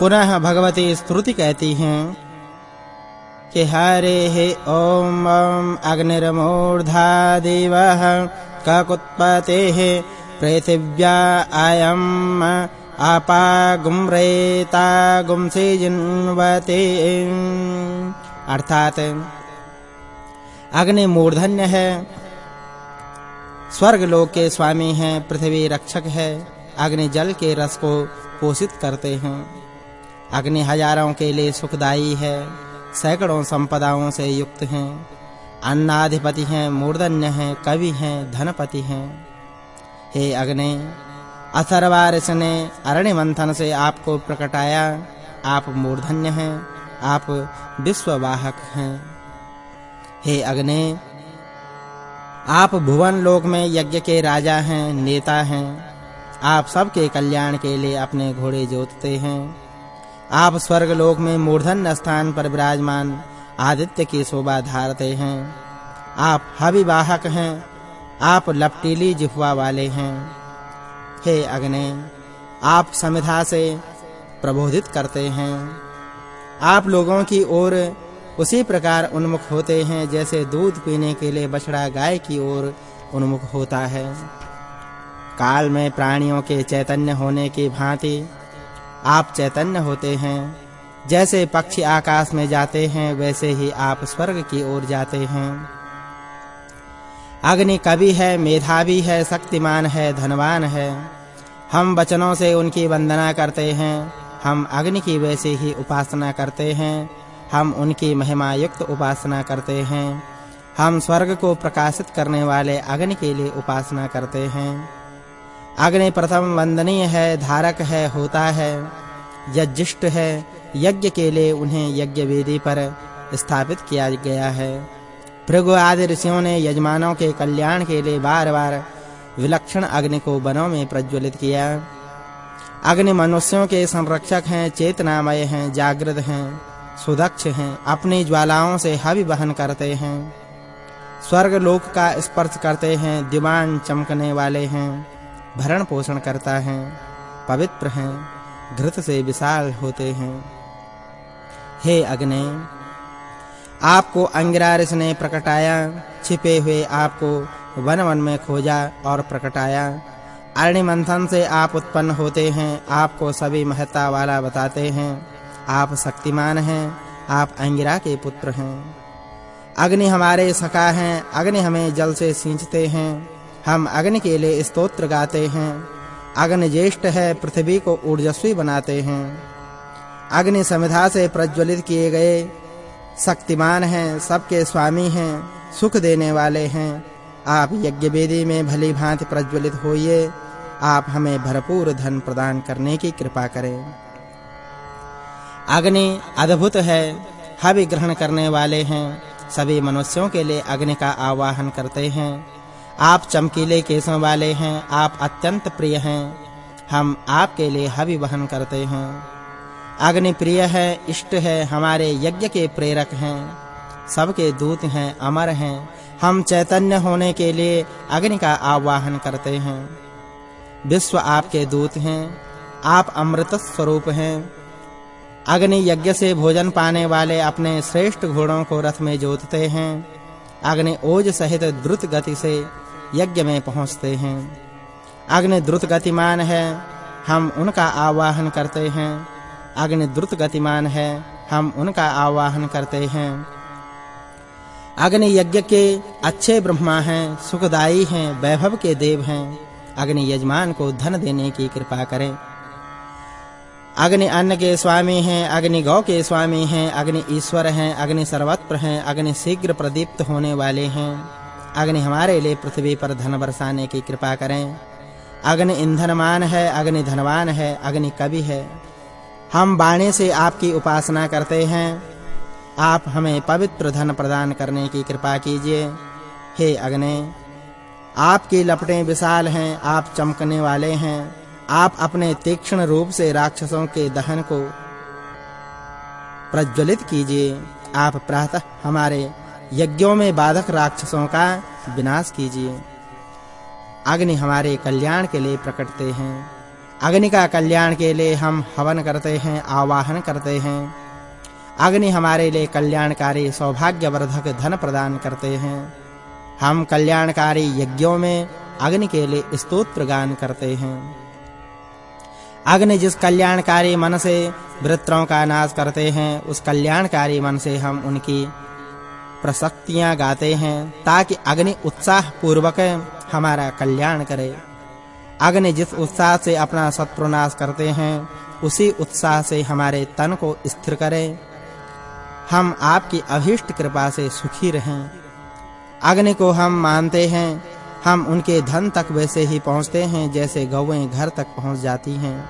पुनः भगवती स्तुति कहती हैं कि हरे हे ओम अग्निर्मूर्धा देवः, ककुत्पतेः पृथिव्या अयम् आपा गुम्रेता गुंसे जिन्वते। अर्थात अग्नि मूर्धन्य है स्वर्ग लोक के स्वामी हैं, पृथ्वी रक्षक है अग्नि जल के रस को पोषित करते हैं। अग्नि हज़ारों के लिए सुखदाई है, सैकड़ों संपदाओं से युक्त हैं, अन्नाधिपति हैं, मूर्धन्य हैं, कवि हैं, धनपति हैं। हे अग्नि अथर्वारिस ने अरण्य मंथन से आपको प्रकटाया, आप मूर्धन्य हैं, आप विश्ववाहक हैं। हे अग्नि, आप भुवन लोक में यज्ञ के राजा हैं, नेता हैं, आप सबके कल्याण के लिए अपने घोड़े जोतते हैं। आप स्वर्ग लोक में मूर्धन स्थान पर विराजमान आदित्य की शोभा धारते हैं। आप हविवाहक हैं। आप लपटीली जिह्वा वाले हैं। हे अग्नि, आप समिधा से प्रबोधित करते हैं। आप लोगों की ओर उसी प्रकार उन्मुख होते हैं जैसे दूध पीने के लिए बछड़ा गाय की ओर उन्मुख होता है। काल में प्राणियों के चैतन्य होने की भांति आप चैतन्य होते हैं। जैसे पक्षी आकाश में जाते हैं, वैसे ही आप स्वर्ग की ओर जाते हैं। अग्नि कवि है, मेधावी है, शक्तिमान है, धनवान है। हम वचनों से उनकी वंदना करते हैं, हम अग्नि की वैसे ही उपासना करते हैं, हम उनकी महिमा युक्त उपासना करते हैं। हम स्वर्ग को प्रकाशित करने वाले अग्नि के लिए उपासना करते हैं। अग्नि प्रथम वंदनीय है, धारक है, होता है यज्ञिष्ट है, यज्ञ के लिए उन्हें यज्ञ वेदी पर स्थापित किया गया है। भृगु आदि ऋषियों ने यजमानों के कल्याण के लिए बार-बार विलक्षण अग्नि को वनों में प्रज्वलित किया। अग्नि मनुष्यों के संरक्षक हैं, चेतनामय हैं, जागृत हैं, सुदक्ष हैं, अपनी ज्वालाओं से हवि वहन करते हैं। स्वर्ग लोक का स्पर्श करते हैं, दिवान चमकने वाले हैं। भरण पोषण करता है, पवित्र हैं, घृत से विशाल होते हैं। हे अग्नि, आपको अंगिरारिस ने प्रकटाया, छिपे हुए आपको वन वन में खोजा और प्रकटाया। अरण्य मंथन से आप उत्पन्न होते हैं, आपको सभी महत्ता वाला बताते हैं। आप शक्तिमान हैं, आप अंगिरा के पुत्र हैं। अग्नि हमारे सखा हैं, अग्नि हमें जल से सींचते हैं। हम अग्नि के लिए स्तोत्र गाते हैं। अग्नि ज्येष्ठ है, पृथ्वी को ऊर्जस्वी बनाते हैं। अग्नि समिधा से प्रज्वलित किए गए शक्तिमान हैं, सबके स्वामी हैं, सुख देने वाले हैं। आप यज्ञ वेदी में भली भांति प्रज्वलित होइए। आप हमें भरपूर धन प्रदान करने की कृपा करें। अग्नि अद्भुत है, हवि ग्रहण करने वाले हैं। सभी मनुष्यों के लिए अग्नि का आवाहन करते हैं। आप चमकीले केसों वाले हैं, आप अत्यंत प्रिय हैं। हम आपके लिए हवि वहन करते हैं। अग्नि प्रिय है, इष्ट है, हमारे यज्ञ के प्रेरक हैं। सबके दूत हैं, अमर हैं। हम चैतन्य होने के लिए अग्नि का आवाहन करते हैं। विश्व आपके दूत हैं, आप अमृत स्वरूप हैं। अग्नि यज्ञ से भोजन पाने वाले अपने श्रेष्ठ घोड़ों को रथ में जोतते हैं। अग्नि ओज सहित द्रुत गति से यज्ञ में पहुँचते हैं। अग्नि द्रुत गतिमान है, हम उनका आवाहन करते हैं। अग्नि द्रुत गतिमान है, हम उनका आवाहन करते हैं। अग्नि यज्ञ के अच्छे ब्रह्मा हैं सुखदाई हैं, वैभव के देव हैं। अग्नि यजमान को धन देने की कृपा करें। अग्नि अन्न के स्वामी हैं, अग्नि गौ के स्वामी हैं, अग्नि ईश्वर हैं, अग्नि सर्वत्र हैं, अग्नि शीघ्र प्रदीप्त होने वाले हैं। अग्नि हमारे लिए पृथ्वी पर धन बरसाने की कृपा करें। अग्नि ईंधनमान है, अग्नि धनवान है, अग्नि कवि है। हम बाणी से आपकी उपासना करते हैं। आप हमें पवित्र धन प्रदान करने की कृपा कीजिए। हे अग्नि, आपकी लपटें विशाल हैं, आप चमकने वाले हैं। आप अपने तीक्ष्ण रूप से राक्षसों के दहन को प्रज्वलित कीजिए। आप प्रातः हमारे यज्ञों में बाधक राक्षसों का विनाश कीजिए। अग्नि हमारे कल्याण के लिए प्रकटते हैं। अग्नि का कल्याण के लिए हम हवन करते हैं, आवाहन करते हैं। अग्नि हमारे लिए कल्याणकारी, सौभाग्यवर्धक धन प्रदान करते हैं। हम कल्याणकारी यज्ञों में अग्नि के लिए स्तोत्र गान करते हैं। अग्नि जिस कल्याणकारी मन से वृत्रों का नाश करते हैं, उस कल्याणकारी मन से हम उनकी प्रसक्तियाँ गाते हैं, ताकि अग्नि उत्साह पूर्वक हमारा कल्याण करे। अग्नि जिस उत्साह से अपना शत्रुनाश करते हैं, उसी उत्साह से हमारे तन को स्थिर करे। हम आपकी अभीष्ट कृपा से सुखी रहें। अग्नि को हम मानते हैं हम उनके धन तक वैसे ही पहुँचते हैं जैसे गौएँ घर तक पहुँच जाती हैं।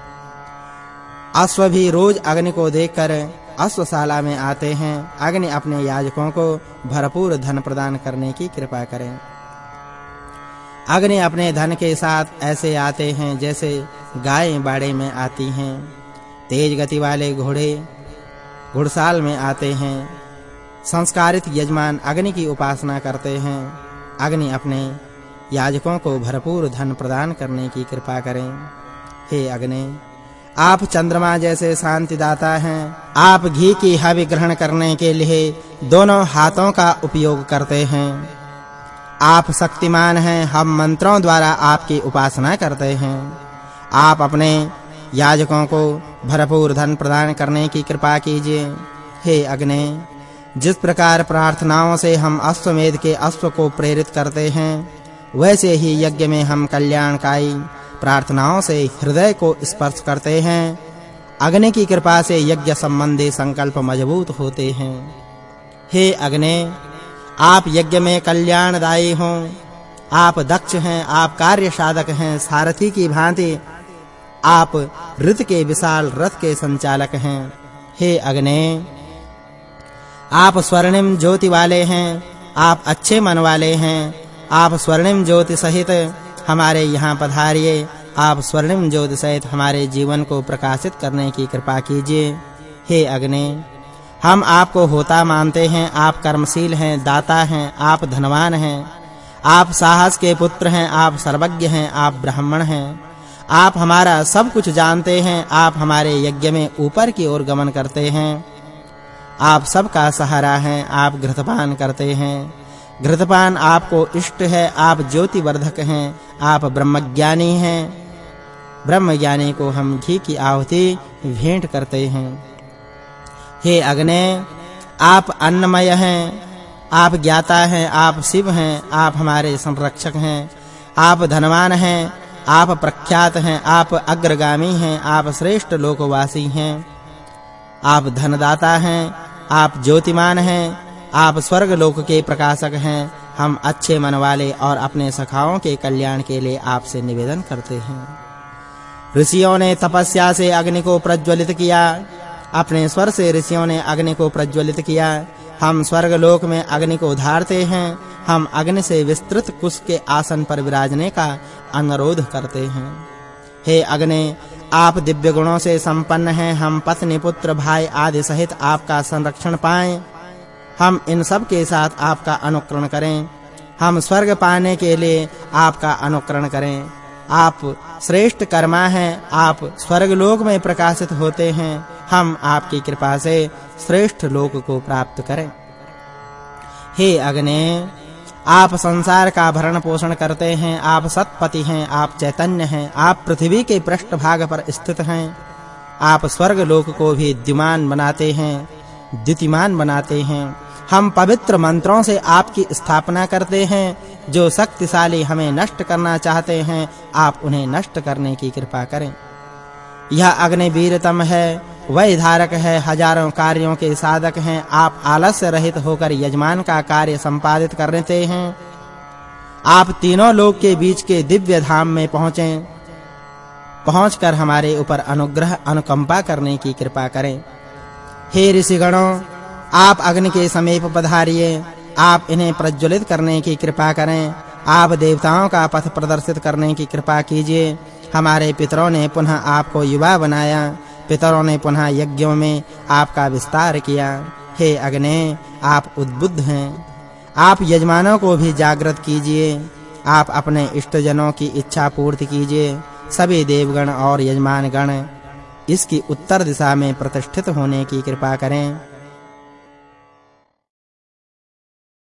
अश्व भी रोज अग्नि को देखकर अश्वशाला में आते हैं। अग्नि अपने याजकों को भरपूर धन प्रदान करने की कृपा करें। अग्नि अपने धन के साथ ऐसे आते हैं जैसे गायें बाड़े में आती हैं। तेज गति वाले घोड़े घुड़साल में आते हैं। संस्कारित यजमान अग्नि की उपासना करते हैं। अग्नि अपने याजकों को भरपूर धन प्रदान करने की कृपा करें। हे अग्नि, आप चंद्रमा जैसे शांति दाता हैं। आप घी की हवि ग्रहण करने के लिए दोनों हाथों का उपयोग करते हैं। आप शक्तिमान हैं, हम मंत्रों द्वारा आपकी उपासना करते हैं। आप अपने याजकों को भरपूर धन प्रदान करने की कृपा कीजिए। हे अग्नि, जिस प्रकार प्रार्थनाओं से हम अश्वमेध के अश्व को प्रेरित करते हैं वैसे ही यज्ञ में हम कल्याणकारी प्रार्थनाओं से हृदय को स्पर्श करते हैं। अग्नि की कृपा से यज्ञ संबंधी संकल्प मज़बूत होते हैं। हे अग्नि, आप यज्ञ में कल्याणदायी हो। आप दक्ष हैं, आप कार्य साधक हैं, सारथी की भांति आप ऋत के विशाल रथ के संचालक हैं। हे अग्नि, आप स्वर्णिम ज्योति वाले हैं, आप अच्छे मन वाले हैं। आप स्वर्णिम ज्योति सहित हमारे यहाँ पधारिए। आप स्वर्णिम ज्योति सहित हमारे जीवन को प्रकाशित करने की कृपा कीजिए। हे अग्नि, हम आपको होता मानते हैं, आप कर्मशील हैं, दाता हैं, आप धनवान हैं। आप साहस के पुत्र हैं, आप सर्वज्ञ हैं, आप ब्राह्मण हैं। आप हमारा सब कुछ जानते हैं, आप हमारे यज्ञ में ऊपर की ओर गमन करते हैं। आप सबका सहारा हैं, आप घृतपान करते हैं। घृतपान आपको इष्ट है, आप ज्योति वर्धक हैं, आप ब्रह्मज्ञानी हैं। ब्रह्मज्ञानी को हम घी की आहुति भेंट करते हैं। हे अग्नि, आप अन्नमय हैं, आप ज्ञाता हैं, आप शिव हैं, आप हमारे संरक्षक हैं। आप धनवान हैं, आप प्रख्यात हैं, आप अग्रगामी हैं, आप श्रेष्ठ लोकवासी हैं। आप धनदाता हैं, आप ज्योतिमान हैं आप स्वर्ग लोक के प्रकाशक हैं। हम अच्छे मन वाले और अपने सखाओं के कल्याण के लिए आपसे निवेदन करते हैं। ऋषियों ने तपस्या से अग्नि को प्रज्वलित किया। अपने स्वर से ऋषियों ने अग्नि को प्रज्वलित किया। हम स्वर्ग लोक में अग्नि को धारते हैं। हम अग्नि से विस्तृत कुश के आसन पर विराजने का अनुरोध करते हैं। हे अग्नि, आप दिव्य गुणों से संपन्न हैं। हम पत्नी, पुत्र, भाई आदि सहित आपका संरक्षण पाएँ। हम इन सब के साथ आपका अनुकरण करें। हम स्वर्ग पाने के लिए आपका अनुकरण करें। आप श्रेष्ठ कर्मा हैं, आप स्वर्ग लोक में प्रकाशित होते हैं। हम आपकी कृपा से श्रेष्ठ लोक को प्राप्त करें। हे अग्नि, आप संसार का भरण पोषण करते हैं, आप सतपति हैं, आप चैतन्य हैं, आप पृथ्वी के पृष्ठभाग पर स्थित हैं। आप स्वर्ग लोक को भी द्युमान बनाते हैं, द्युतिमान बनाते हैं। हम पवित्र मंत्रों से आपकी स्थापना करते हैं, जो शक्तिशाली हमें नष्ट करना चाहते हैं, आप उन्हें नष्ट करने की कृपा करें। यह अग्नि वीरतम है, वह धारक है, हज़ारों कार्यों के साधक हैं, आप आलस्य रहित होकर यजमान का कार्य संपादित करते हैं। आप तीनों लोक के बीच के दिव्य धाम में पहुँचे, पहुंचकर हमारे ऊपर अनुग्रह, अनुकंपा करने की कृपा करें। हे ऋषिगणों आप अग्नि के समीप पधारिए। आप इन्हें प्रज्वलित करने की कृपा करें। आप देवताओं का पथ प्रदर्शित करने की कृपा कीजिए। हमारे पितरों ने पुनः आपको युवा बनाया। पितरों ने पुनः यज्ञों में आपका विस्तार किया। हे अग्नि, आप उद्बुद्ध हैं। आप यजमानों को भी जागृत कीजिए। आप अपने इष्टजनों की इच्छा पूर्ति कीजिए। सभी देवगण और यजमान गण इसकी उत्तर दिशा में प्रतिष्ठित होने की कृपा करें।